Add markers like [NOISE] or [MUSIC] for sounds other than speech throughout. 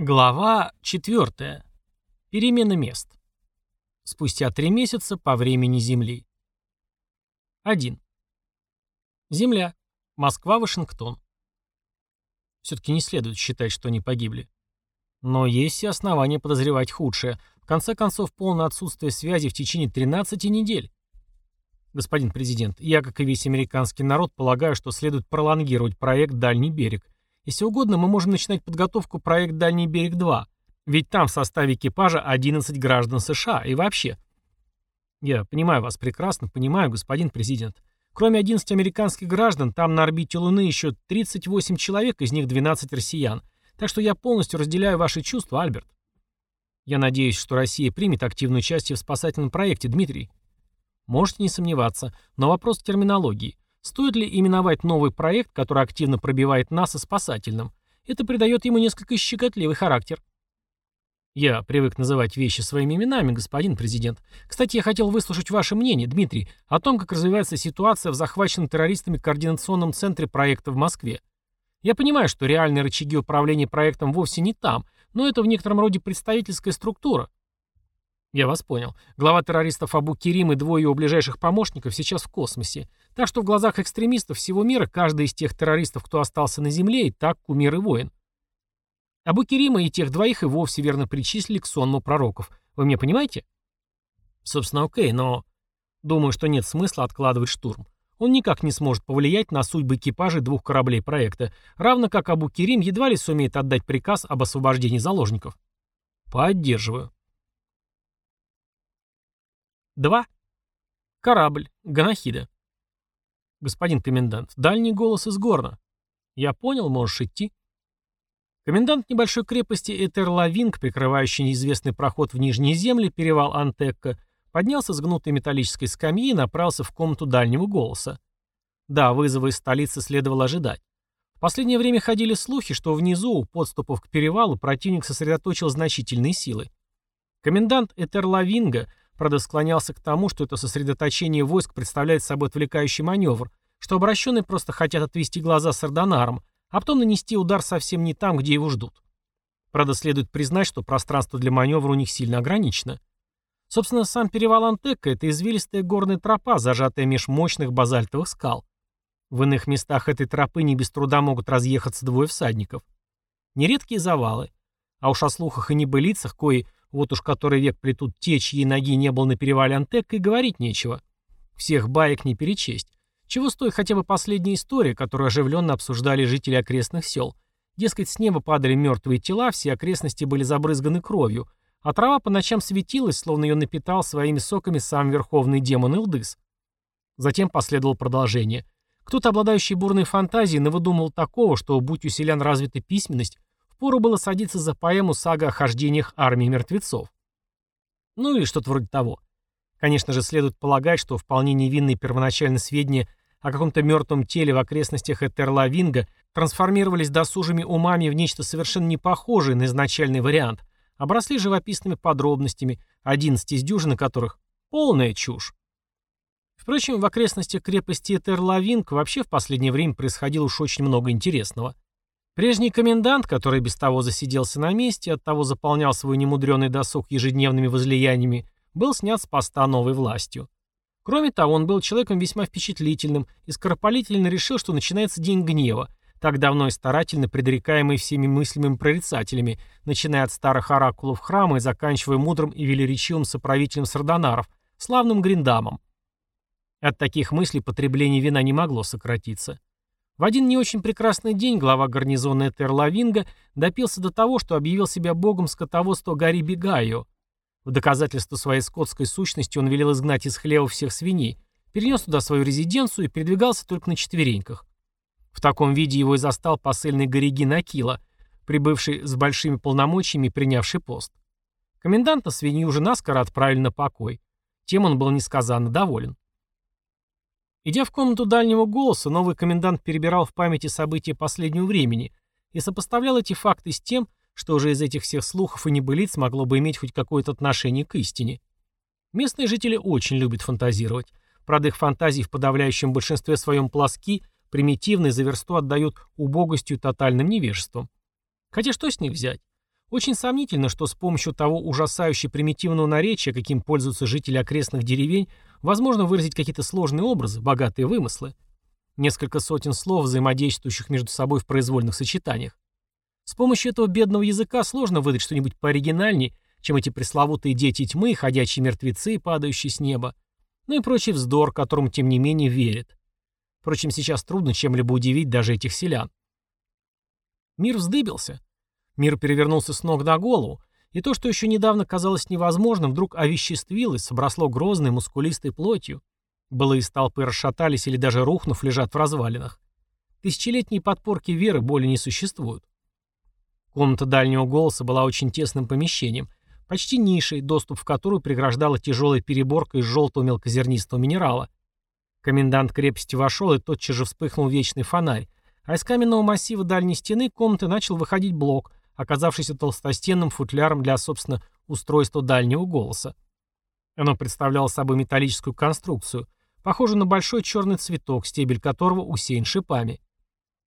Глава 4. Перемена мест. Спустя три месяца по времени Земли. 1. Земля. Москва, Вашингтон. Все-таки не следует считать, что они погибли. Но есть все основания подозревать худшее. В конце концов, полное отсутствие связи в течение 13 недель. Господин президент, я, как и весь американский народ, полагаю, что следует пролонгировать проект «Дальний берег», если угодно, мы можем начинать подготовку проект «Дальний берег-2», ведь там в составе экипажа 11 граждан США и вообще. Я понимаю вас прекрасно, понимаю, господин президент. Кроме 11 американских граждан, там на орбите Луны еще 38 человек, из них 12 россиян. Так что я полностью разделяю ваши чувства, Альберт. Я надеюсь, что Россия примет активное участие в спасательном проекте, Дмитрий. Можете не сомневаться, но вопрос терминологии. Стоит ли именовать новый проект, который активно пробивает НАСА спасательным? Это придает ему несколько щекотливый характер. Я привык называть вещи своими именами, господин президент. Кстати, я хотел выслушать ваше мнение, Дмитрий, о том, как развивается ситуация в захваченном террористами координационном центре проекта в Москве. Я понимаю, что реальные рычаги управления проектом вовсе не там, но это в некотором роде представительская структура. Я вас понял. Глава террористов Абу Керим и двое его ближайших помощников сейчас в космосе. Так что в глазах экстремистов всего мира каждый из тех террористов, кто остался на Земле, и так кумир и воин. Абу Керима и тех двоих и вовсе верно причислили к сонму пророков. Вы меня понимаете? Собственно, окей, но... Думаю, что нет смысла откладывать штурм. Он никак не сможет повлиять на судьбы экипажей двух кораблей проекта, равно как Абу Керим едва ли сумеет отдать приказ об освобождении заложников. Поддерживаю. 2. Корабль. Ганахида. Господин комендант, дальний голос из Горна. Я понял, можешь идти. Комендант небольшой крепости Этерлавинг, прикрывающий неизвестный проход в Нижние земли, перевал Антекка, поднялся с гнутой металлической скамьи и направился в комнату дальнего голоса. Да, вызова из столицы следовало ожидать. В последнее время ходили слухи, что внизу, у подступов к перевалу, противник сосредоточил значительные силы. Комендант Этерлавинга Правда, склонялся к тому, что это сосредоточение войск представляет собой отвлекающий маневр, что обращенные просто хотят отвести глаза с Ордонаром, а потом нанести удар совсем не там, где его ждут. Правда, следует признать, что пространство для маневра у них сильно ограничено. Собственно, сам перевал Антека – это извилистая горная тропа, зажатая меж мощных базальтовых скал. В иных местах этой тропы не без труда могут разъехаться двое всадников. Нередкие завалы. А уж о слухах и небылицах, кои вот уж который век плетут те, чьи ноги не было на перевале Антек, и говорить нечего. Всех баек не перечесть. Чего стоит хотя бы последняя история, которую оживленно обсуждали жители окрестных сел. Дескать, с неба падали мертвые тела, все окрестности были забрызганы кровью, а трава по ночам светилась, словно ее напитал своими соками сам верховный демон Илдыс. Затем последовало продолжение. Кто-то, обладающий бурной фантазией, навыдумал такого, что, будь у селян развита письменность, Впору было садиться за поэму «Сага о хождениях армии мертвецов». Ну или что-то вроде того. Конечно же, следует полагать, что вполне невинные первоначальные сведения о каком-то мертвом теле в окрестностях Этерлавинга трансформировались досужими умами в нечто совершенно не похожее на изначальный вариант, обросли живописными подробностями, 11 из дюжины которых — полная чушь. Впрочем, в окрестностях крепости Этерлавинг вообще в последнее время происходило уж очень много интересного. Прежний комендант, который без того засиделся на месте, оттого заполнял свой немудренный досуг ежедневными возлияниями, был снят с поста новой властью. Кроме того, он был человеком весьма впечатлительным и скоропалительно решил, что начинается день гнева, так давно и старательно предрекаемый всеми мыслимыми прорицателями, начиная от старых оракулов храма и заканчивая мудрым и велеречивым соправителем сардонаров, славным Гриндамом. От таких мыслей потребление вина не могло сократиться. В один не очень прекрасный день глава гарнизона Этерлавинга допился до того, что объявил себя богом скотоводства Гарри Бегайо. В доказательство своей скотской сущности он велел изгнать из хлева всех свиней, перенес туда свою резиденцию и передвигался только на четвереньках. В таком виде его и застал посыльный Горигин Акила, прибывший с большими полномочиями и принявший пост. Коменданта свинью уже наскоро отправили на покой. Тем он был несказанно доволен. Идя в комнату дальнего голоса, новый комендант перебирал в памяти события последнего времени и сопоставлял эти факты с тем, что уже из этих всех слухов и небылиц могло бы иметь хоть какое-то отношение к истине. Местные жители очень любят фантазировать. Правда, их фантазии в подавляющем большинстве своем плоски, примитивные, за версту отдают убогостью тотальным невежеством. Хотя что с них взять? Очень сомнительно, что с помощью того ужасающе примитивного наречия, каким пользуются жители окрестных деревень, возможно выразить какие-то сложные образы, богатые вымыслы. Несколько сотен слов, взаимодействующих между собой в произвольных сочетаниях. С помощью этого бедного языка сложно выдать что-нибудь пооригинальнее, чем эти пресловутые дети тьмы, ходячие мертвецы, падающие с неба, ну и прочий вздор, которому тем не менее верят. Впрочем, сейчас трудно чем-либо удивить даже этих селян. Мир вздыбился. Мир перевернулся с ног на голову, и то, что еще недавно казалось невозможным, вдруг овеществилось, обросло грозной, мускулистой плотью. Былые столпы расшатались или даже рухнув, лежат в развалинах. Тысячелетние подпорки веры более не существуют. Комната дальнего голоса была очень тесным помещением, почти нишей, доступ в которую преграждала тяжелая переборка из желтого мелкозернистого минерала. Комендант крепости вошел, и тотчас же вспыхнул вечный фонарь, а из каменного массива дальней стены комнаты начал выходить блок, оказавшийся толстостенным футляром для, собственно, устройства дальнего голоса. Оно представляло собой металлическую конструкцию, похожую на большой черный цветок, стебель которого усеян шипами.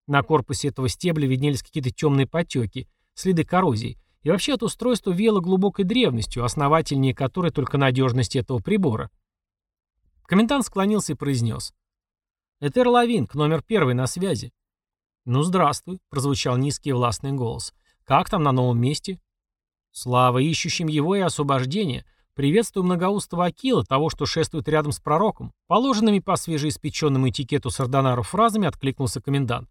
На корпусе этого стебля виднелись какие-то темные потеки, следы коррозии, и вообще от устройства веяло глубокой древностью, основательнее которой только надежность этого прибора. Комендант склонился и произнес. «Этер Лавинг, номер первый на связи». «Ну, здравствуй», — прозвучал низкий властный голос. «Как там на новом месте?» «Слава ищущим его и освобождение. Приветствую многоустого Акила, того, что шествует рядом с пророком». Положенными по свежеиспеченному этикету сардонару фразами откликнулся комендант.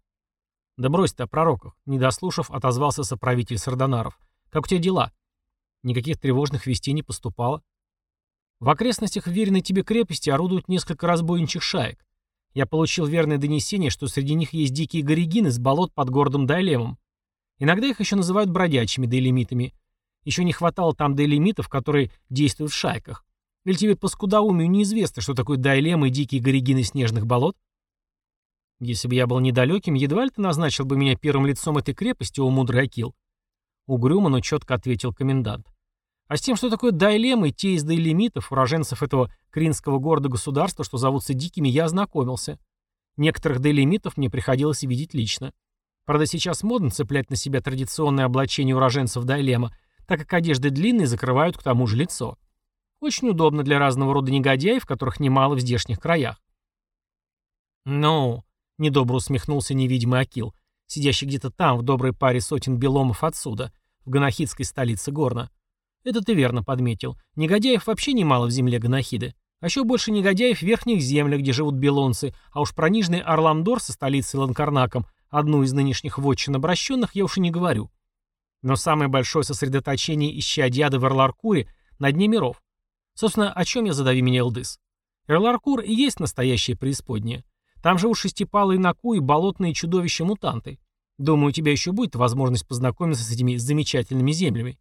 «Да брось ты о пророках», — не дослушав, отозвался соправитель сардонаров. «Как у тебя дела?» Никаких тревожных вестей не поступало. В окрестностях веренной тебе крепости орудуют несколько разбойничьих шаек. Я получил верное донесение, что среди них есть дикие горегины с болот под городом Дайлемом. Иногда их еще называют бродячими дейлемитами. Еще не хватало там дейлемитов, которые действуют в шайках. Или тебе по скудоумию неизвестно, что такое Дайлем и дикие горегины снежных болот? Если бы я был недалеким, едва ли ты назначил бы меня первым лицом этой крепости, о мудрый Акил. Угрюмо, но четко ответил комендант. А с тем, что такое дайлемы те из дайлемитов, уроженцев этого кринского города-государства, что зовутся дикими, я ознакомился. Некоторых дайлемитов мне приходилось видеть лично. Правда, сейчас модно цеплять на себя традиционное облачение уроженцев дайлема, так как одежды длинные закрывают к тому же лицо. Очень удобно для разного рода негодяев, которых немало в здешних краях. «Ну», — недобро усмехнулся невидимый Акил, сидящий где-то там, в доброй паре сотен беломов отсюда, в ганахидской столице Горна. Это ты верно подметил. Негодяев вообще немало в земле Ганахиды. А еще больше негодяев в верхних землях, где живут белонцы, а уж про нижний Орламдор со столицей Ланкарнаком, одну из нынешних вотчин обращенных, я уж и не говорю. Но самое большое сосредоточение исчадьяда в Эрларкуре на дне миров. Собственно, о чем я задави меня, Элдыс? Эрларкур и есть настоящее преисподнее. Там живут шестипалые наку и болотные чудовища-мутанты. Думаю, у тебя еще будет возможность познакомиться с этими замечательными землями.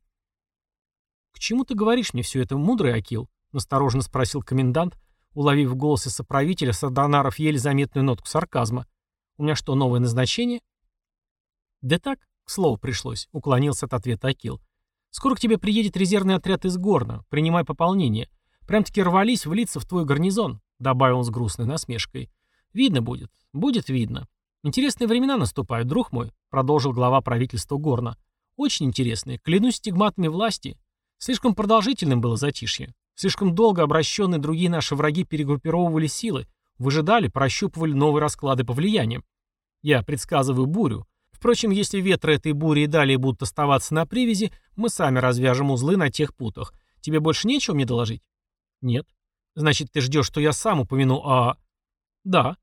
«К чему ты говоришь мне все это, мудрый Акил?» — настороженно спросил комендант, уловив в голосе соправителя Сардонаров еле заметную нотку сарказма. «У меня что, новое назначение?» «Да так, к слову пришлось», — уклонился от ответа Акил. «Скоро к тебе приедет резервный отряд из Горна. Принимай пополнение. Прям-таки рвались влиться в твой гарнизон», — добавил он с грустной насмешкой. «Видно будет. Будет видно. Интересные времена наступают, друг мой», — продолжил глава правительства Горна. «Очень интересные. Клянусь стигматами власти. Слишком продолжительным было затишье. Слишком долго обращенные другие наши враги перегруппировывали силы, выжидали, прощупывали новые расклады по влияниям. Я предсказываю бурю. Впрочем, если ветры этой бури и далее будут оставаться на привязи, мы сами развяжем узлы на тех путах. Тебе больше нечего мне доложить? Нет. Значит, ты ждешь, что я сам упомяну о... Да.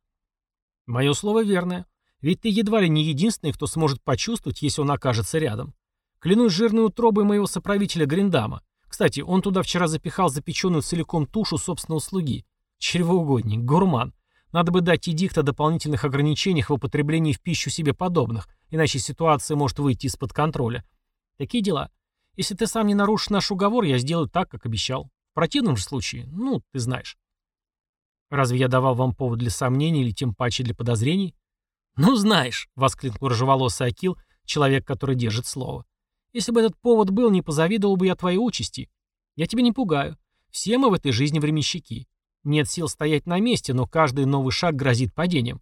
Мое слово верное. Ведь ты едва ли не единственный, кто сможет почувствовать, если он окажется рядом. Клянусь жирной утробой моего соправителя Гриндама. Кстати, он туда вчера запихал запеченную целиком тушу собственного слуги. Чревоугодник, гурман. Надо бы дать Эдикт о дополнительных ограничениях в употреблении в пищу себе подобных, иначе ситуация может выйти из-под контроля. Такие дела. Если ты сам не нарушишь наш уговор, я сделаю так, как обещал. В противном же случае, ну, ты знаешь. Разве я давал вам повод для сомнений или тем паче для подозрений? Ну, знаешь, — воскликнул рыжеволосый Акил, человек, который держит слово. Если бы этот повод был, не позавидовал бы я твоей участи. Я тебя не пугаю. Все мы в этой жизни временщики. Нет сил стоять на месте, но каждый новый шаг грозит падением.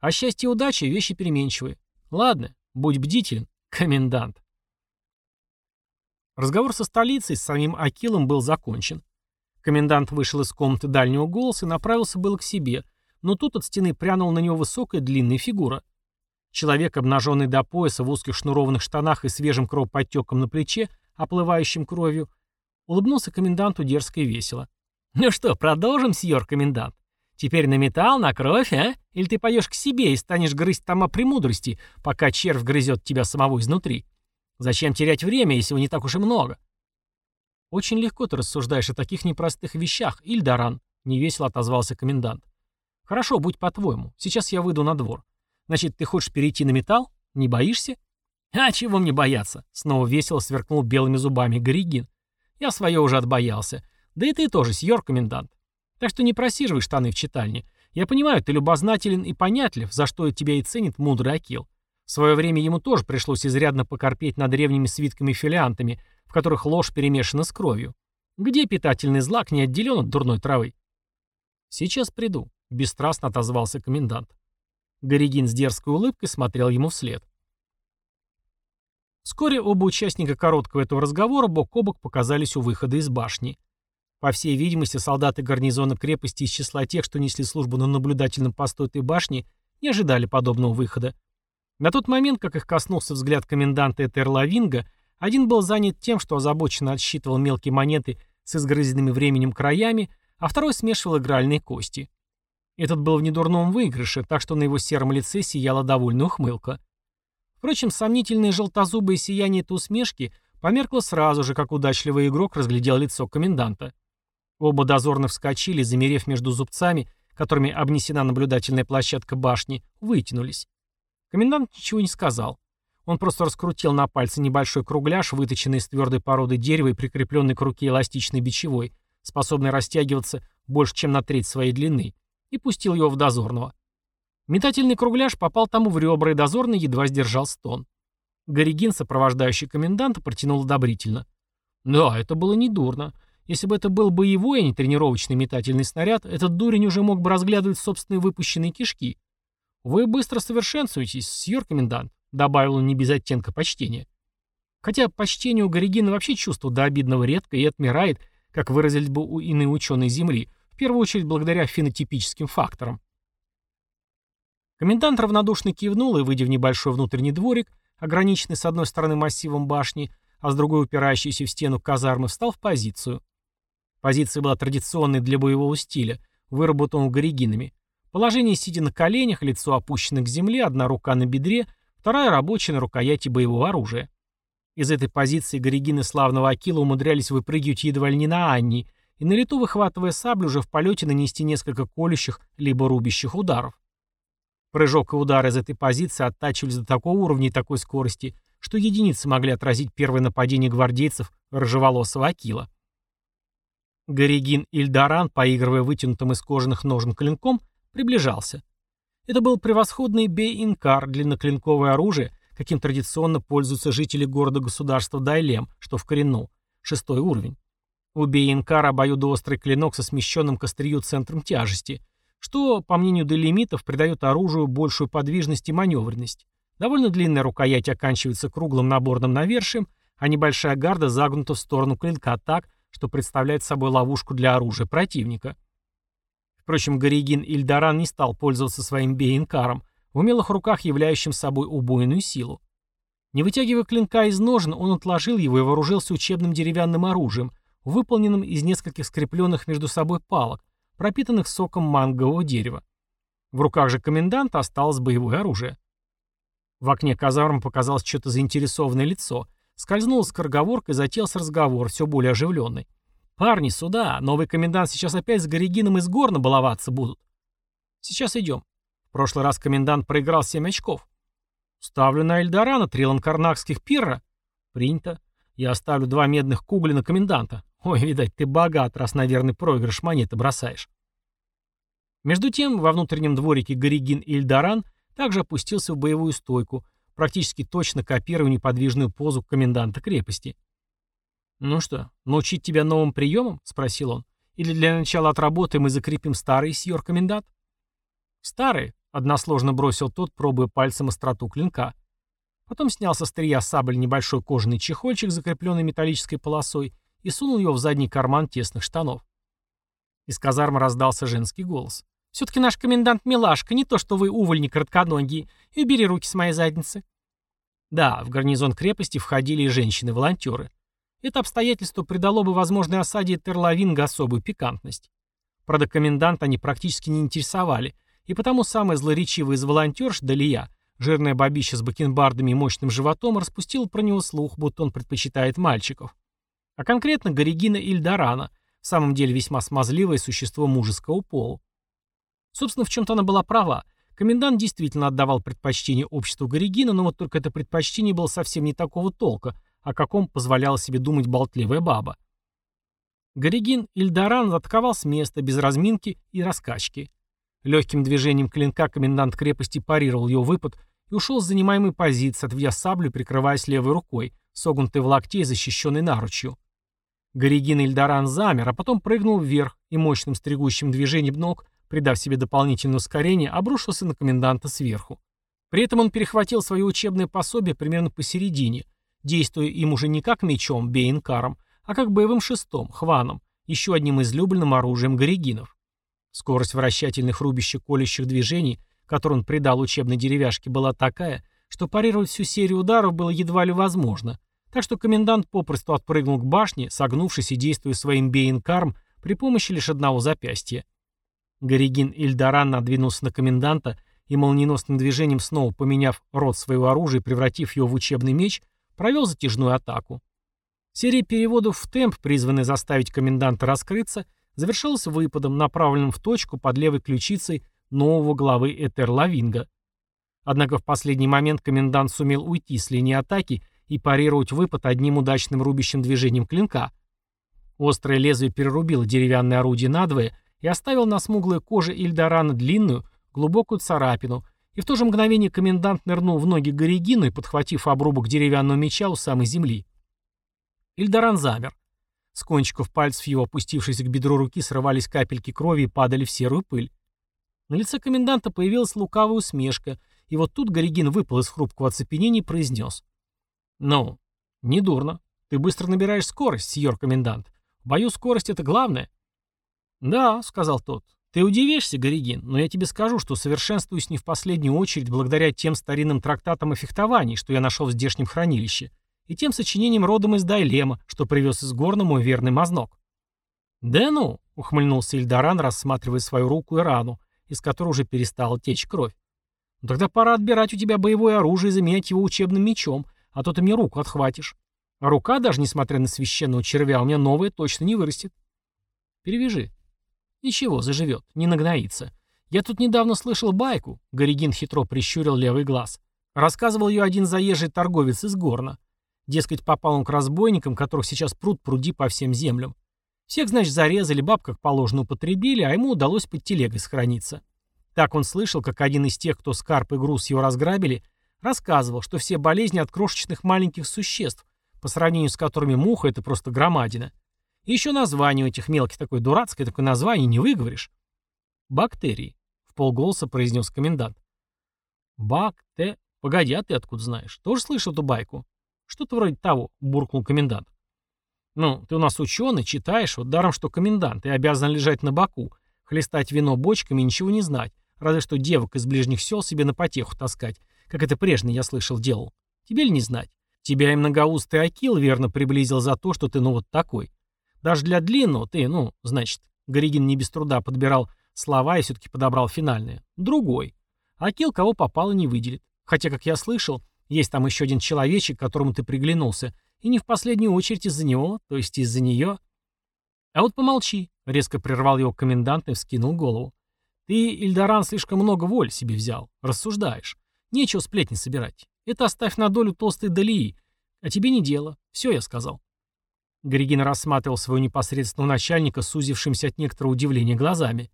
А счастье и удача — вещи переменчивые. Ладно, будь бдителен, [LAUGHS] комендант. Разговор со столицей, с самим Акилом, был закончен. Комендант вышел из комнаты дальнего голоса и направился было к себе, но тут от стены прянула на него высокая длинная фигура. Человек, обнаженный до пояса в узких шнурованных штанах и свежим кровоподтеком на плече, оплывающим кровью, улыбнулся коменданту дерзко и весело. «Ну что, продолжим, сьор комендант? Теперь на металл, на кровь, а? Или ты пойдешь к себе и станешь грызть тома премудрости, пока червь грызет тебя самого изнутри? Зачем терять время, если его не так уж и много?» «Очень легко ты рассуждаешь о таких непростых вещах, Ильдаран», — невесело отозвался комендант. «Хорошо, будь по-твоему. Сейчас я выйду на двор. Значит, ты хочешь перейти на металл? Не боишься?» «А чего мне бояться?» — снова весело сверкнул белыми зубами Горигин. «Я свое уже отбоялся. Да и ты тоже, сьор комендант. Так что не просиживай штаны в читальне. Я понимаю, ты любознателен и понятлив, за что тебя и ценит мудрый Акил. В свое время ему тоже пришлось изрядно покорпеть над древними свитками-филиантами, в которых ложь перемешана с кровью. Где питательный злак не отделен от дурной травы? «Сейчас приду», — бесстрастно отозвался комендант. Горигин с дерзкой улыбкой смотрел ему вслед. Вскоре оба участника короткого этого разговора бок о бок показались у выхода из башни. По всей видимости, солдаты гарнизона крепости из числа тех, что несли службу на наблюдательном посту этой башни, не ожидали подобного выхода. На тот момент, как их коснулся взгляд коменданта Этерлавинга, один был занят тем, что озабоченно отсчитывал мелкие монеты с изгрызенными временем краями, а второй смешивал игральные кости. Этот был в недурном выигрыше, так что на его сером лице сияла довольная ухмылка. Впрочем, сомнительное желтозубое сияние этой усмешки померкло сразу же, как удачливый игрок разглядел лицо коменданта. Оба дозорно вскочили, замерев между зубцами, которыми обнесена наблюдательная площадка башни, вытянулись. Комендант ничего не сказал. Он просто раскрутил на пальце небольшой кругляш, выточенный из твердой породы дерева и прикрепленный к руке эластичной бичевой, способный растягиваться больше, чем на треть своей длины, и пустил его в дозорного. Метательный кругляш попал тому в ребра, и дозорный едва сдержал стон. Горигин, сопровождающий коменданта, протянул одобрительно. Да, это было недурно. Если бы это был боевой, а не тренировочный метательный снаряд, этот дурень уже мог бы разглядывать собственные выпущенные кишки. Вы быстро совершенствуетесь, сьор комендант, добавил он не без оттенка почтения. Хотя почтение у Горигина вообще чувство до обидного редко и отмирает, как выразили бы у иные ученые Земли, в первую очередь благодаря фенотипическим факторам. Комендант равнодушно кивнул и, выйдя в небольшой внутренний дворик, ограниченный с одной стороны массивом башни, а с другой упирающийся в стену казармы, встал в позицию. Позиция была традиционной для боевого стиля, выработанного горигинами. Положение сидя на коленях, лицо опущено к земле, одна рука на бедре, вторая рабочая на рукояти боевого оружия. Из этой позиции горигины славного Акила умудрялись выпрыгивать едва ли не на Анни, и на лету, выхватывая саблю, уже в полете нанести несколько колющих либо рубящих ударов. Прыжок и удар из этой позиции оттачивались до такого уровня и такой скорости, что единицы могли отразить первое нападение гвардейцев рыжеволосого Акила. Горигин Ильдаран, поигрывая вытянутым из кожаных ножен клинком, приближался. Это был превосходный бей-инкар, длинноклинковое оружие, каким традиционно пользуются жители города-государства Дайлем, что в коренну, шестой уровень. У бей-инкара обоюдоострый клинок со смещенным к острию центром тяжести, что, по мнению делимитов, придает оружию большую подвижность и маневренность. Довольно длинная рукоять оканчивается круглым наборным навершием, а небольшая гарда загнута в сторону клинка так, что представляет собой ловушку для оружия противника. Впрочем, Горигин Ильдаран не стал пользоваться своим бейнкаром, в умелых руках являющим собой убойную силу. Не вытягивая клинка из ножен, он отложил его и вооружился учебным деревянным оружием, выполненным из нескольких скрепленных между собой палок, пропитанных соком мангового дерева. В руках же коменданта осталось боевое оружие. В окне казармы показалось что-то заинтересованное лицо — Скользнул скороговоркой, затеялся разговор, все более оживленный. «Парни, сюда! Новый комендант сейчас опять с Горигином из горна баловаться будут». «Сейчас идем». В прошлый раз комендант проиграл семь очков. «Ставлю на Эльдорана три ланкарнакских пирра». «Принято. Я оставлю два медных кугля на коменданта. Ой, видать, ты богат, раз на верный проигрыш монеты бросаешь». Между тем, во внутреннем дворике Горигин и Эльдоран также опустился в боевую стойку, практически точно копируя неподвижную позу коменданта крепости. «Ну что, научить тебя новым приемам?» — спросил он. «Или для начала отработаем и закрепим старый сьор комендант?» «Старый», — односложно бросил тот, пробуя пальцем остроту клинка. Потом снял со стрия сабль небольшой кожаный чехольчик, закрепленный металлической полосой, и сунул его в задний карман тесных штанов. Из казармы раздался женский голос. «Все-таки наш комендант милашка, не то что вы, увольни коротконогие, и убери руки с моей задницы». Да, в гарнизон крепости входили и женщины-волонтеры. Это обстоятельство придало бы возможной осаде Терлавинга особую пикантность. Правда, комендант они практически не интересовали, и потому самая злоречивая из волонтерш, Далия, жирная бабища с бакенбардами и мощным животом, распустила про него слух, будто он предпочитает мальчиков. А конкретно Горигина Ильдарана, в самом деле весьма смазливое существо мужеского пола. Собственно, в чем-то она была права. Комендант действительно отдавал предпочтение обществу Горигина, но вот только это предпочтение было совсем не такого толка, о каком позволяла себе думать болтливая баба. Горигин Ильдаран атаковал с места, без разминки и раскачки. Легким движением клинка комендант крепости парировал его выпад и ушел с занимаемой позиции, отведя саблю, прикрываясь левой рукой, согнутой в локте и защищенной наручью. Горигин Ильдаран замер, а потом прыгнул вверх и мощным стригущим движением ног придав себе дополнительное ускорение, обрушился на коменданта сверху. При этом он перехватил свое учебное пособие примерно посередине, действуя им уже не как мечом, бейнкаром, а как боевым шестом, хваном, еще одним излюбленным оружием горигинов. Скорость вращательных рубящих колющих движений, которую он придал учебной деревяшке, была такая, что парировать всю серию ударов было едва ли возможно, так что комендант попросту отпрыгнул к башне, согнувшись и действуя своим бейнкаром при помощи лишь одного запястья. Горигин Ильдаран надвинулся на коменданта и молниеносным движением снова поменяв рот своего оружия и превратив его в учебный меч, провел затяжную атаку. Серия переводов в темп, призванная заставить коменданта раскрыться, завершилась выпадом, направленным в точку под левой ключицей нового главы Этерлавинга. Однако в последний момент комендант сумел уйти с линии атаки и парировать выпад одним удачным рубящим движением клинка. Острое лезвие перерубило деревянное орудие надвое, и оставил на смуглой коже Ильдарана длинную, глубокую царапину, и в то же мгновение комендант нырнул в ноги Горигину и, подхватив обрубок деревянного меча у самой земли. Ильдаран замер. С кончиков пальцев его, опустившись к бедру руки, срывались капельки крови и падали в серую пыль. На лице коменданта появилась лукавая усмешка, и вот тут Горигин выпал из хрупкого оцепенения и произнес. «Ну, недурно. Ты быстро набираешь скорость, сеньор комендант. В бою скорость — это главное». «Да», — сказал тот. «Ты удивишься, Горигин, но я тебе скажу, что совершенствуюсь не в последнюю очередь благодаря тем старинным трактатам о фехтовании, что я нашел в здешнем хранилище, и тем сочинениям родом из Дайлема, что привез из горна мой верный мазнок». «Да ну», — ухмыльнулся Ильдаран, рассматривая свою руку и рану, из которой уже перестала течь кровь. «Ну тогда пора отбирать у тебя боевое оружие и заменять его учебным мечом, а то ты мне руку отхватишь. А рука, даже несмотря на священного червя, у меня новая точно не вырастет». «Перевяжи», Ничего, заживет, не нагноится. Я тут недавно слышал байку, Горигин хитро прищурил левый глаз. Рассказывал ее один заезжий торговец из Горна. Дескать, попал он к разбойникам, которых сейчас пруд пруди по всем землям. Всех, значит, зарезали, баб как положено употребили, а ему удалось под телегой сохраниться. Так он слышал, как один из тех, кто скарп и груз его разграбили, рассказывал, что все болезни от крошечных маленьких существ, по сравнению с которыми муха — это просто громадина. Еще название у этих мелких такое дурацкое, такое название не выговоришь. Бактерии, в полголоса произнес комендант. Бак-те... Погоди, а ты откуда знаешь? Тоже слышал эту байку? Что-то вроде того, буркнул комендант. Ну, ты у нас ученый, читаешь, вот даром, что комендант, и обязан лежать на боку, хлестать вино бочками и ничего не знать, разве что девок из ближних сел себе на потеху таскать, как это прежний, я слышал, делал. Тебе ли не знать? Тебя и многоустый Акил верно приблизил за то, что ты ну вот такой. Даже для длинного ты, ну, значит, Горигин не без труда подбирал слова и все-таки подобрал финальные. Другой. Акил кого попало не выделит. Хотя, как я слышал, есть там еще один человечек, которому ты приглянулся, и не в последнюю очередь из-за него, то есть из-за нее. А вот помолчи, резко прервал его комендант и вскинул голову. Ты, Ильдаран, слишком много воль себе взял. Рассуждаешь. Нечего сплетни собирать. Это оставь на долю толстой Далии. А тебе не дело. Все я сказал. Григин рассматривал своего непосредственного начальника, сузившимся от некоторого удивления глазами.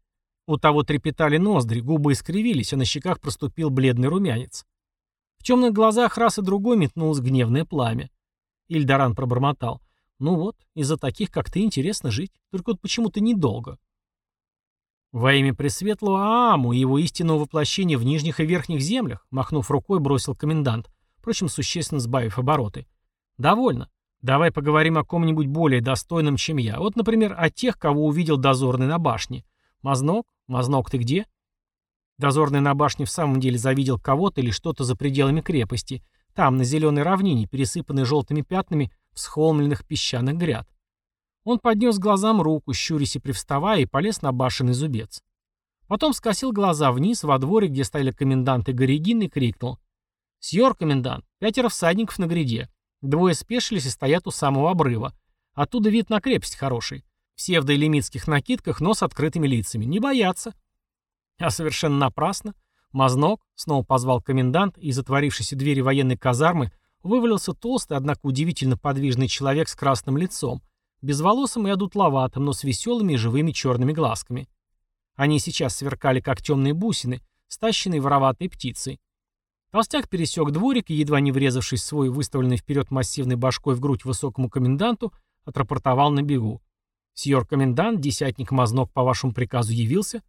У того трепетали ноздри, губы искривились, а на щеках проступил бледный румянец. В темных глазах раз и другой метнулось гневное пламя. Ильдаран пробормотал. «Ну вот, из-за таких, как ты, интересно жить. Только вот почему-то недолго». «Во имя Пресветлого Ааму и его истинного воплощения в нижних и верхних землях», махнув рукой, бросил комендант. впрочем, существенно сбавив обороты. «Довольно. Давай поговорим о ком-нибудь более достойном, чем я. Вот, например, о тех, кого увидел дозорный на башне. Мазнок? Мазнок, ты где?» Дозорный на башне в самом деле завидел кого-то или что-то за пределами крепости. Там, на зеленой равнине, пересыпанной желтыми пятнами всхолмленных песчаных гряд. Он поднес глазам руку, щурясь и привставая, и полез на башенный зубец. Потом скосил глаза вниз, во дворе, где стояли комендант и Горегин, и крикнул. «Сьор, комендант, пятеро всадников на гряде. Двое спешились и стоят у самого обрыва. Оттуда вид на крепость хороший. Все в дойлемитских накидках, но с открытыми лицами. Не боятся». А совершенно напрасно. Мазнок снова позвал комендант, и из отворившейся двери военной казармы вывалился толстый, однако удивительно подвижный человек с красным лицом, безволосым и одутловатым, но с веселыми и живыми черными глазками. Они сейчас сверкали, как темные бусины, стащенные вороватой птицей. Толстяк пересек дворик и, едва не врезавшись свой выставленный вперед массивной башкой в грудь высокому коменданту, отрапортовал на бегу. «Сьор комендант, десятник Мазнок по вашему приказу явился?»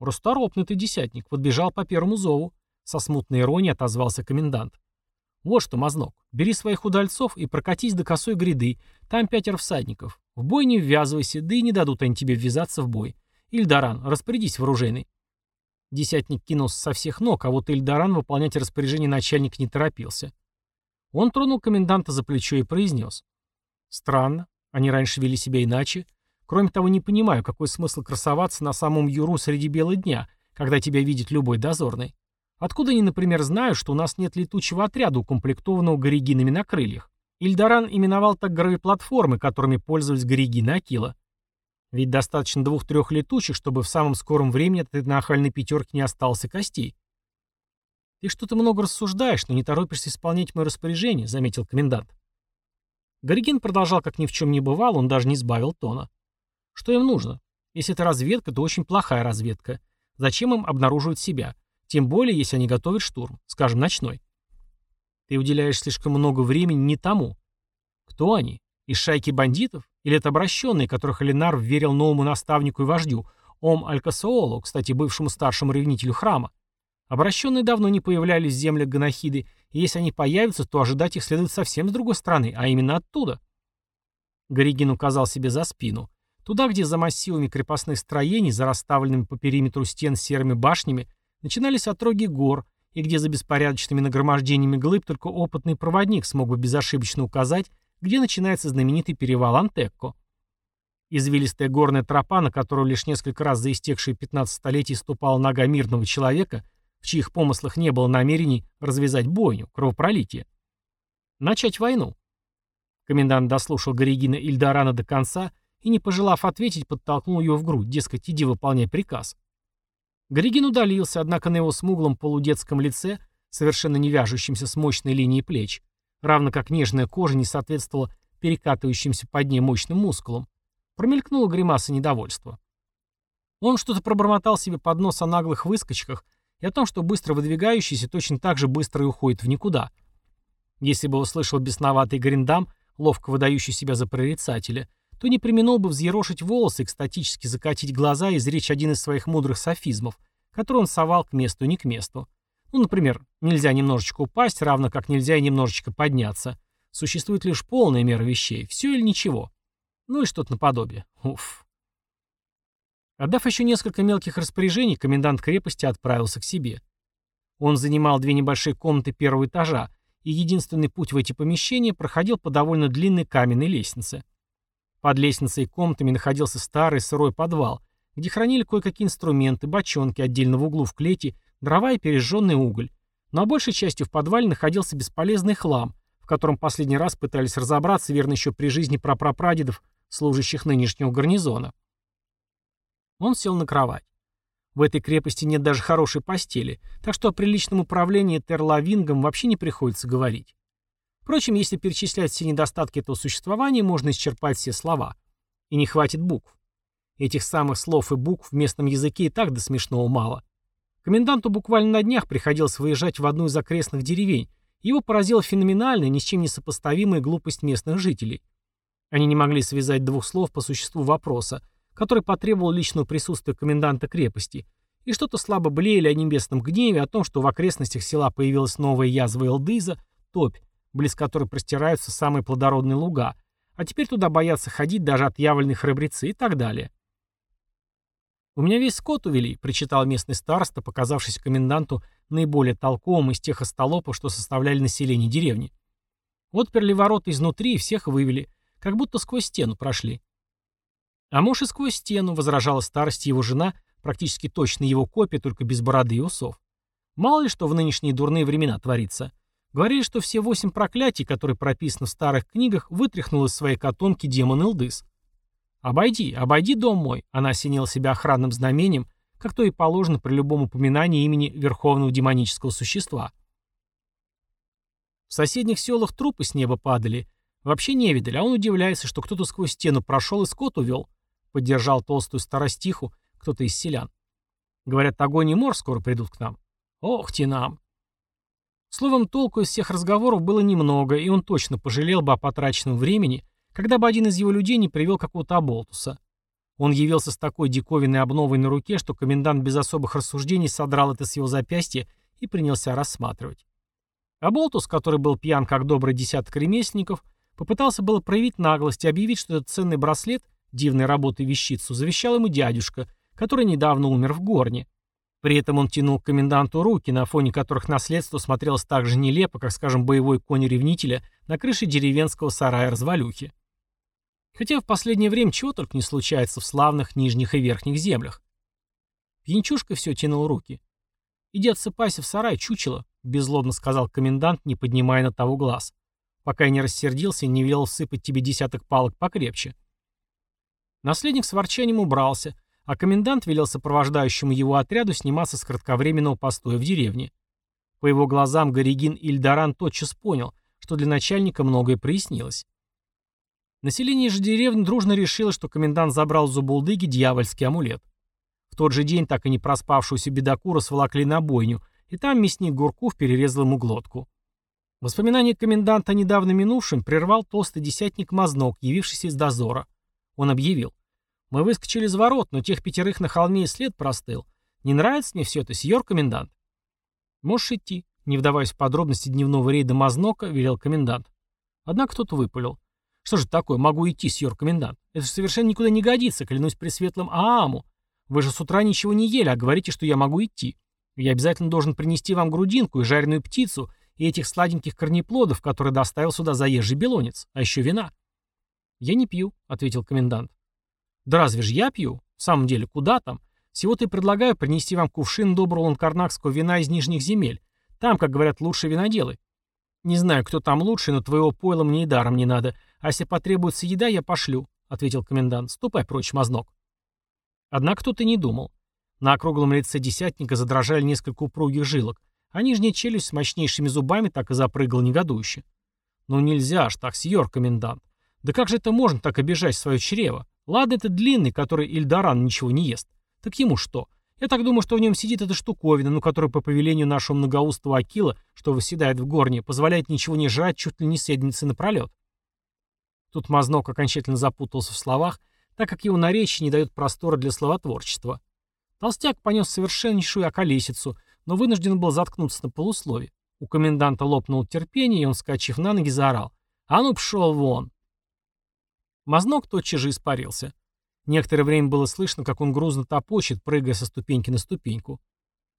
«Расторопный ты, десятник, подбежал по первому зову», — со смутной иронией отозвался комендант. «Вот что, Мазнок, бери своих удальцов и прокатись до косой гряды, там пятеро всадников. В бой не ввязывайся, да и не дадут они тебе ввязаться в бой. Ильдаран, распорядись вооруженный». Десятник кинулся со всех ног, а вот Ильдаран выполнять распоряжение начальник не торопился. Он тронул коменданта за плечо и произнес. «Странно, они раньше вели себя иначе. Кроме того, не понимаю, какой смысл красоваться на самом Юру среди бела дня, когда тебя видит любой дозорный. Откуда они, например, знают, что у нас нет летучего отряда, укомплектованного горигинами на крыльях? Ильдаран именовал так гравиплатформы, которыми пользовались горигины Акила. Ведь достаточно двух-трех летучих, чтобы в самом скором времени от этой нахальной пятерки не остался костей. «Ты что-то много рассуждаешь, но не торопишься исполнять мое распоряжение», — заметил комендант. Горигин продолжал, как ни в чем не бывало, он даже не сбавил тона. Что им нужно? Если это разведка, то очень плохая разведка. Зачем им обнаруживать себя? Тем более, если они готовят штурм, скажем, ночной. Ты уделяешь слишком много времени не тому. Кто они? Из шайки бандитов? Или это обращенные, которых Ленар верил новому наставнику и вождю, Ом Алькасоолу, кстати, бывшему старшему ревнителю храма? Обращенные давно не появлялись в землях Ганахиды, и если они появятся, то ожидать их следует совсем с другой стороны, а именно оттуда. Горигин указал себе за спину. Туда, где за массивами крепостных строений, за расставленными по периметру стен серыми башнями, начинались отроги гор, и где за беспорядочными нагромождениями глыб только опытный проводник смог бы безошибочно указать, где начинается знаменитый перевал Антекко. Извилистая горная тропа, на которую лишь несколько раз за истекшие 15 столетий ступала нога мирного человека, в чьих помыслах не было намерений развязать бойню, кровопролитие. Начать войну. Комендант дослушал Горегина Ильдорана до конца и, не пожелав ответить, подтолкнул его в грудь, дескать, иди выполняй приказ. Горегин удалился, однако на его смуглом полудетском лице, совершенно не вяжущемся с мощной линией плеч, равно как нежная кожа не соответствовала перекатывающимся под ней мощным мускулам, промелькнула гримаса недовольства. Он что-то пробормотал себе под нос о наглых выскочках и о том, что быстро выдвигающийся точно так же быстро и уходит в никуда. Если бы услышал бесноватый Гриндам, ловко выдающий себя за прорицателя, то не применил бы взъерошить волосы, экстатически закатить глаза и изречь один из своих мудрых софизмов, который он совал к месту не к месту. Ну, например, нельзя немножечко упасть, равно как нельзя и немножечко подняться. Существует лишь полная мера вещей, все или ничего. Ну и что-то наподобие. Уф. Отдав еще несколько мелких распоряжений, комендант крепости отправился к себе. Он занимал две небольшие комнаты первого этажа, и единственный путь в эти помещения проходил по довольно длинной каменной лестнице. Под лестницей и комнатами находился старый сырой подвал, где хранили кое-какие инструменты, бочонки отдельно в углу в клете, дрова и пережженный уголь. Но большей частью в подвале находился бесполезный хлам, в котором последний раз пытались разобраться, верно, еще при жизни прапрапрадедов, служащих нынешнего гарнизона. Он сел на кровать. В этой крепости нет даже хорошей постели, так что о приличном управлении терлавингом вообще не приходится говорить. Впрочем, если перечислять все недостатки этого существования, можно исчерпать все слова. И не хватит букв. Этих самых слов и букв в местном языке и так до смешного мало. Коменданту буквально на днях приходилось выезжать в одну из окрестных деревень. Его поразила феноменальная, ни с чем не сопоставимая глупость местных жителей. Они не могли связать двух слов по существу вопроса, который потребовал личного присутствия коменданта крепости, и что-то слабо блеяли о небесном гневе, о том, что в окрестностях села появилась новая язва Элдыза, топь, близ которой простираются самые плодородные луга, а теперь туда боятся ходить даже отъявленные храбрецы и так далее. «У меня весь скот увели», — причитал местный староста, показавшись коменданту наиболее толковым из тех остолопов, что составляли население деревни. Отперли ворота изнутри и всех вывели, как будто сквозь стену прошли. А муж и сквозь стену, возражала старость его жена, практически точно его копия, только без бороды и усов. Мало ли что в нынешние дурные времена творится. Говорили, что все восемь проклятий, которые прописаны в старых книгах, вытряхнул из своей котомки демон Илдыс. «Обойди, обойди дом мой», — она осенила себя охранным знамением, как то и положено при любом упоминании имени верховного демонического существа. В соседних селах трупы с неба падали. Вообще не видали, а он удивляется, что кто-то сквозь стену прошел и скот увел. Поддержал толстую старостиху кто-то из селян. Говорят, огонь и мор скоро придут к нам. Ох, те нам. Словом, толку из всех разговоров было немного, и он точно пожалел бы о потраченном времени, когда бы один из его людей не привел какого-то оболтуса. Он явился с такой диковинной обновой на руке, что комендант без особых рассуждений содрал это с его запястья и принялся рассматривать. Аболтус, который был пьян как добрый десяток ремесленников, попытался было проявить наглость и объявить, что этот ценный браслет, дивной работы вещицу, завещал ему дядюшка, который недавно умер в горне. При этом он тянул к коменданту руки, на фоне которых наследство смотрелось так же нелепо, как, скажем, боевой конь ревнителя на крыше деревенского сарая-развалюхи. Хотя в последнее время чего только не случается в славных нижних и верхних землях. Пьянчушка все тянул руки. «Иди отсыпайся в сарай, чучело», — беззлобно сказал комендант, не поднимая на того глаз. «Пока я не рассердился и не велел сыпать тебе десяток палок покрепче». Наследник с ворчанием убрался, а комендант велел сопровождающему его отряду сниматься с кратковременного постоя в деревне. По его глазам Горигин Ильдаран тотчас понял, что для начальника многое прояснилось. Население же деревни дружно решило, что комендант забрал у Зубулдыги дьявольский амулет. В тот же день так и не проспавшуюся бедокура сволокли на бойню, и там мясник Гурков перерезал ему глотку. Воспоминание коменданта недавно минувшем прервал толстый десятник Мазнок, явившийся из дозора. Он объявил. «Мы выскочили из ворот, но тех пятерых на холме и след простыл. Не нравится мне все это, сьор комендант?» «Можешь идти», — не вдаваясь в подробности дневного рейда Мазнока, велел комендант. Однако кто-то выпалил. «Что же такое, могу идти, сьор комендант? Это же совершенно никуда не годится, клянусь пресветлым Ааму. Вы же с утра ничего не ели, а говорите, что я могу идти. Я обязательно должен принести вам грудинку и жареную птицу, и этих сладеньких корнеплодов, которые доставил сюда заезжий белонец, а еще вина». «Я не пью», — ответил комендант. «Да разве же я пью? В самом деле, куда там? Всего-то и предлагаю принести вам кувшин доброго ланкарнакского вина из нижних земель. Там, как говорят, лучшие виноделы. Не знаю, кто там лучше, но твоего пойла мне и даром не надо. А если потребуется еда, я пошлю», — ответил комендант. «Ступай прочь, мазнок». Однако кто-то не думал. На округлом лице десятника задрожали несколько упругих жилок, а нижняя челюсть с мощнейшими зубами так и запрыгала негодующе. «Ну нельзя ж так, сьор комендант. Да как же это можно так обижать свое чрево? Ладно, это длинный, который Ильдаран ничего не ест. Так ему что? Я так думаю, что в нем сидит эта штуковина, ну, которая по повелению нашего многоустого Акила, что выседает в горне, позволяет ничего не жрать чуть ли не седмицы напролет. Тут Мазнок окончательно запутался в словах, так как его наречие не дает простора для словотворчества. Толстяк понес совершеннейшую околесицу, но вынужден был заткнуться на полуслове. У коменданта лопнул терпение, и он, скачив на ноги, заорал. «А ну, пшел вон!» Мазнок тотчас же испарился. Некоторое время было слышно, как он грузно топочет, прыгая со ступеньки на ступеньку.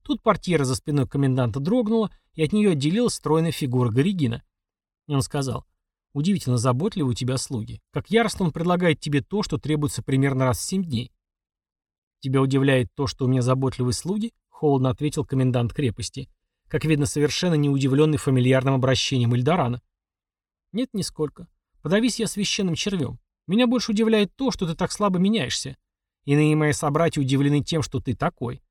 Тут портьера за спиной коменданта дрогнула, и от нее отделилась стройная фигура Горигина. И он сказал, Удивительно заботливы у тебя слуги. Как яростно он предлагает тебе то, что требуется примерно раз в семь дней. Тебя удивляет то, что у меня заботливые слуги? Холодно ответил комендант крепости. Как видно, совершенно не удивленный фамильярным обращением Ильдарана. Нет, нисколько. Подавись я священным червем. Меня больше удивляет то, что ты так слабо меняешься. Иные мои собратья удивлены тем, что ты такой.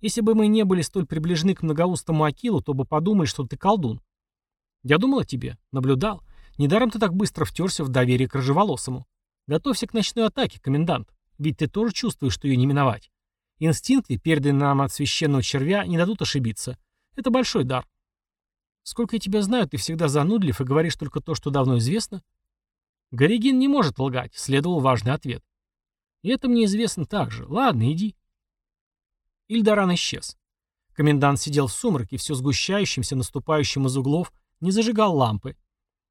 Если бы мы не были столь приближены к многоустому Акилу, то бы подумали, что ты колдун. Я думал о тебе, наблюдал. Недаром ты так быстро втерся в доверие к рыжеволосому. Готовься к ночной атаке, комендант. Ведь ты тоже чувствуешь, что ее не миновать. Инстинкты, переданные нам от священного червя, не дадут ошибиться. Это большой дар. Сколько я тебя знаю, ты всегда занудлив и говоришь только то, что давно известно. Горигин не может лгать, следовал важный ответ. И это мне известно также. Ладно, иди. Ильдаран исчез. Комендант сидел в сумраке, все сгущающимся, наступающим из углов, не зажигал лампы.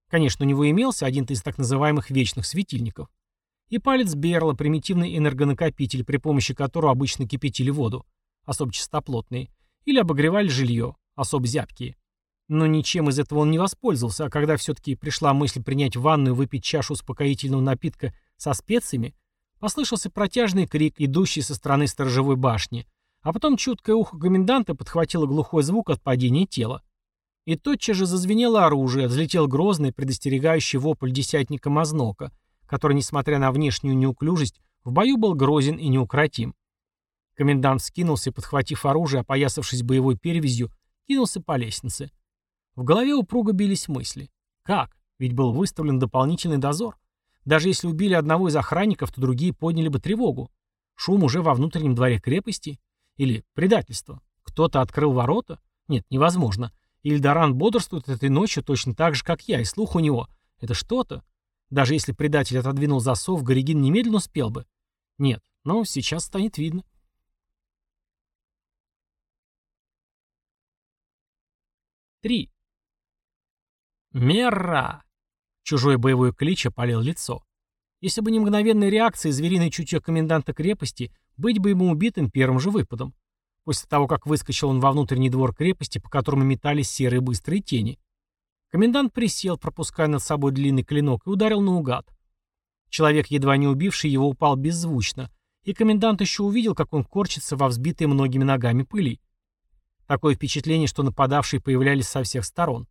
Конечно, у него имелся один из так называемых вечных светильников. И палец Берла, примитивный энергонакопитель, при помощи которого обычно кипятили воду, особо чистоплотные, или обогревали жилье, особо зябкие. Но ничем из этого он не воспользовался, а когда все-таки пришла мысль принять ванну и выпить чашу успокоительного напитка со специями, послышался протяжный крик, идущий со стороны сторожевой башни, а потом чуткое ухо коменданта подхватило глухой звук от падения тела. И тотчас же зазвенело оружие, взлетел грозный, предостерегающий вопль десятника Мазнока, который, несмотря на внешнюю неуклюжесть, в бою был грозен и неукротим. Комендант скинулся подхватив оружие, опоясавшись боевой перевязью, кинулся по лестнице. В голове упруго бились мысли. Как? Ведь был выставлен дополнительный дозор. Даже если убили одного из охранников, то другие подняли бы тревогу. Шум уже во внутреннем дворе крепости? Или предательство? Кто-то открыл ворота? Нет, невозможно. Ильдаран бодрствует этой ночью точно так же, как я, и слух у него. Это что-то. Даже если предатель отодвинул засов, Горегин немедленно успел бы. Нет, но сейчас станет видно. Три. «Мерра!» Чужой боевой клич опалил лицо. Если бы не мгновенная реакция звериной чутье коменданта крепости, быть бы ему убитым первым же выпадом. После того, как выскочил он во внутренний двор крепости, по которому метались серые быстрые тени. Комендант присел, пропуская над собой длинный клинок, и ударил наугад. Человек, едва не убивший его, упал беззвучно, и комендант еще увидел, как он корчится во взбитой многими ногами пыли. Такое впечатление, что нападавшие появлялись со всех сторон.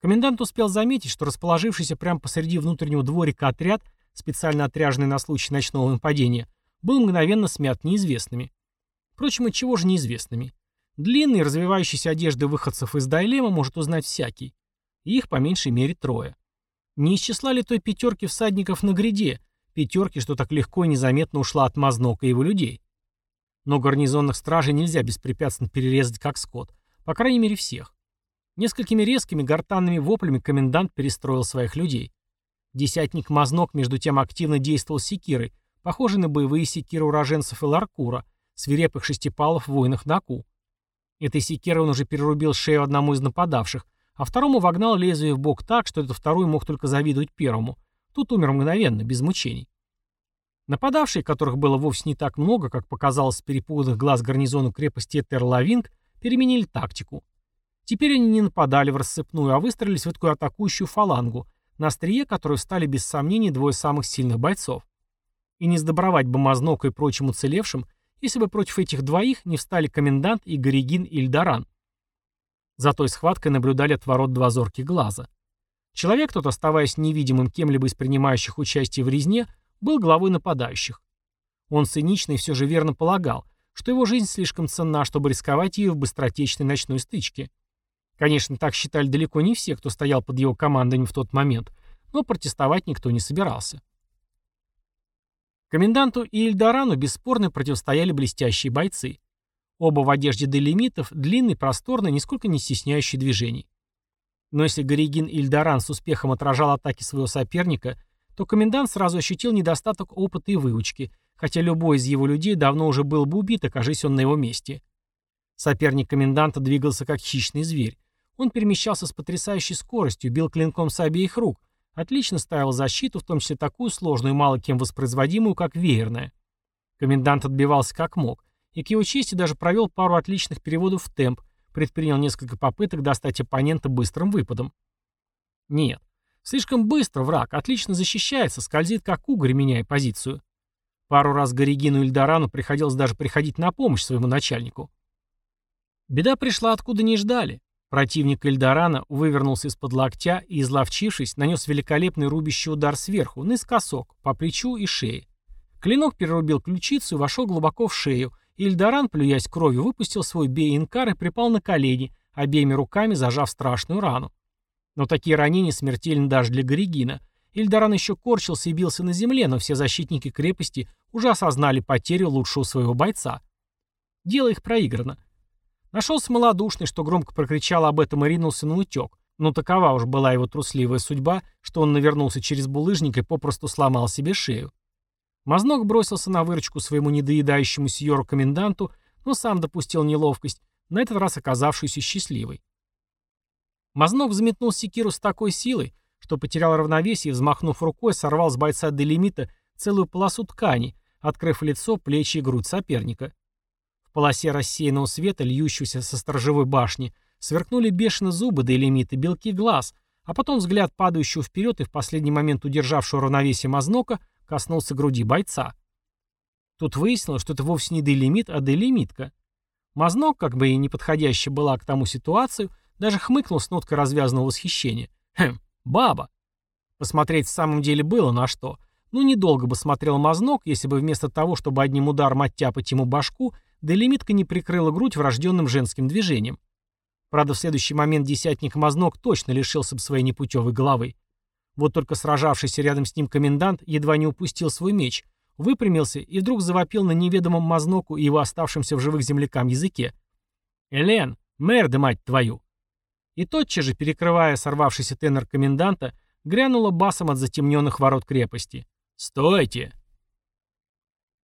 Комендант успел заметить, что расположившийся прямо посреди внутреннего дворика отряд, специально отряженный на случай ночного нападения, был мгновенно смят неизвестными. Впрочем, от чего же неизвестными? Длинные, развивающиеся одежды выходцев из Дайлема может узнать всякий. их по меньшей мере трое. Не из ли той пятерки всадников на гряде, пятерки, что так легко и незаметно ушла от Мазнока и его людей? Но гарнизонных стражей нельзя беспрепятственно перерезать как скот, по крайней мере всех. Несколькими резкими гортанными воплями комендант перестроил своих людей. Десятник Мазнок между тем активно действовал секирой, похожей на боевые секиры уроженцев Эларкура, свирепых шестипалов в войнах Наку. Этой секирой он уже перерубил шею одному из нападавших, а второму вогнал лезвие в бок так, что этот второй мог только завидовать первому. Тут умер мгновенно, без мучений. Нападавшие, которых было вовсе не так много, как показалось с перепуганных глаз гарнизону крепости Терлавинг, переменили тактику. Теперь они не нападали в рассыпную, а выстроились в такую атакующую фалангу, на острие которой встали без сомнений двое самых сильных бойцов. И не сдобровать бы Мазноку и прочим уцелевшим, если бы против этих двоих не встали комендант и Горегин Ильдаран. За той схваткой наблюдали от ворот два зорких глаза. Человек тот, оставаясь невидимым кем-либо из принимающих участие в резне, был главой нападающих. Он цинично и все же верно полагал, что его жизнь слишком ценна, чтобы рисковать ее в быстротечной ночной стычке. Конечно, так считали далеко не все, кто стоял под его командованием в тот момент, но протестовать никто не собирался. Коменданту и Эльдорану бесспорно противостояли блестящие бойцы. Оба в одежде делимитов, длинный, просторный, нисколько не стесняющий движений. Но если Горегин и Ильдаран с успехом отражал атаки своего соперника, то комендант сразу ощутил недостаток опыта и выучки, хотя любой из его людей давно уже был бы убит, окажись он на его месте. Соперник коменданта двигался как хищный зверь, он перемещался с потрясающей скоростью, бил клинком с обеих рук, отлично ставил защиту, в том числе такую сложную и мало кем воспроизводимую, как веерная. Комендант отбивался как мог, и к его чести даже провел пару отличных переводов в темп, предпринял несколько попыток достать оппонента быстрым выпадом. Нет, слишком быстро враг, отлично защищается, скользит как угорь, меняя позицию. Пару раз Горегину Ильдорану приходилось даже приходить на помощь своему начальнику. Беда пришла откуда не ждали. Противник Эльдорана вывернулся из-под локтя и, изловчившись, нанес великолепный рубящий удар сверху, наискосок, по плечу и шее. Клинок перерубил ключицу и вошел глубоко в шею, и Эльдоран, плюясь кровью, выпустил свой бей-инкар и припал на колени, обеими руками зажав страшную рану. Но такие ранения смертельны даже для Горегина. Ильдаран еще корчился и бился на земле, но все защитники крепости уже осознали потерю лучшего своего бойца. Дело их проиграно. Нашелся малодушный, что громко прокричал об этом и ринулся на утек. Но такова уж была его трусливая судьба, что он навернулся через булыжник и попросту сломал себе шею. Мазнок бросился на выручку своему недоедающему сьору-коменданту, но сам допустил неловкость, на этот раз оказавшуюся счастливой. Мазнок взметнул секиру с такой силой, что потерял равновесие и, взмахнув рукой, сорвал с бойца делимита целую полосу ткани, открыв лицо, плечи и грудь соперника. Полосе рассеянного света, льющегося со сторожевой башни, сверкнули бешено зубы делимита, белки глаз, а потом взгляд падающего вперед и в последний момент удержавшего равновесие Мазнока коснулся груди бойца. Тут выяснилось, что это вовсе не делимит, а делимитка. Мазнок, как бы и неподходящая была к тому ситуацию, даже хмыкнул с ноткой развязанного восхищения. Хм, баба. Посмотреть в самом деле было на что. Ну, недолго бы смотрел Мазнок, если бы вместо того, чтобы одним ударом оттяпать ему башку, делимитка не прикрыла грудь врожденным женским движением. Правда, в следующий момент десятник Мазнок точно лишился бы своей непутевой головы. Вот только сражавшийся рядом с ним комендант едва не упустил свой меч — выпрямился и вдруг завопил на неведомом мазноку и его оставшимся в живых землякам языке. «Элен, мэр да мать твою!» И тотчас же, перекрывая сорвавшийся тенор коменданта, грянула басом от затемненных ворот крепости. «Стойте!»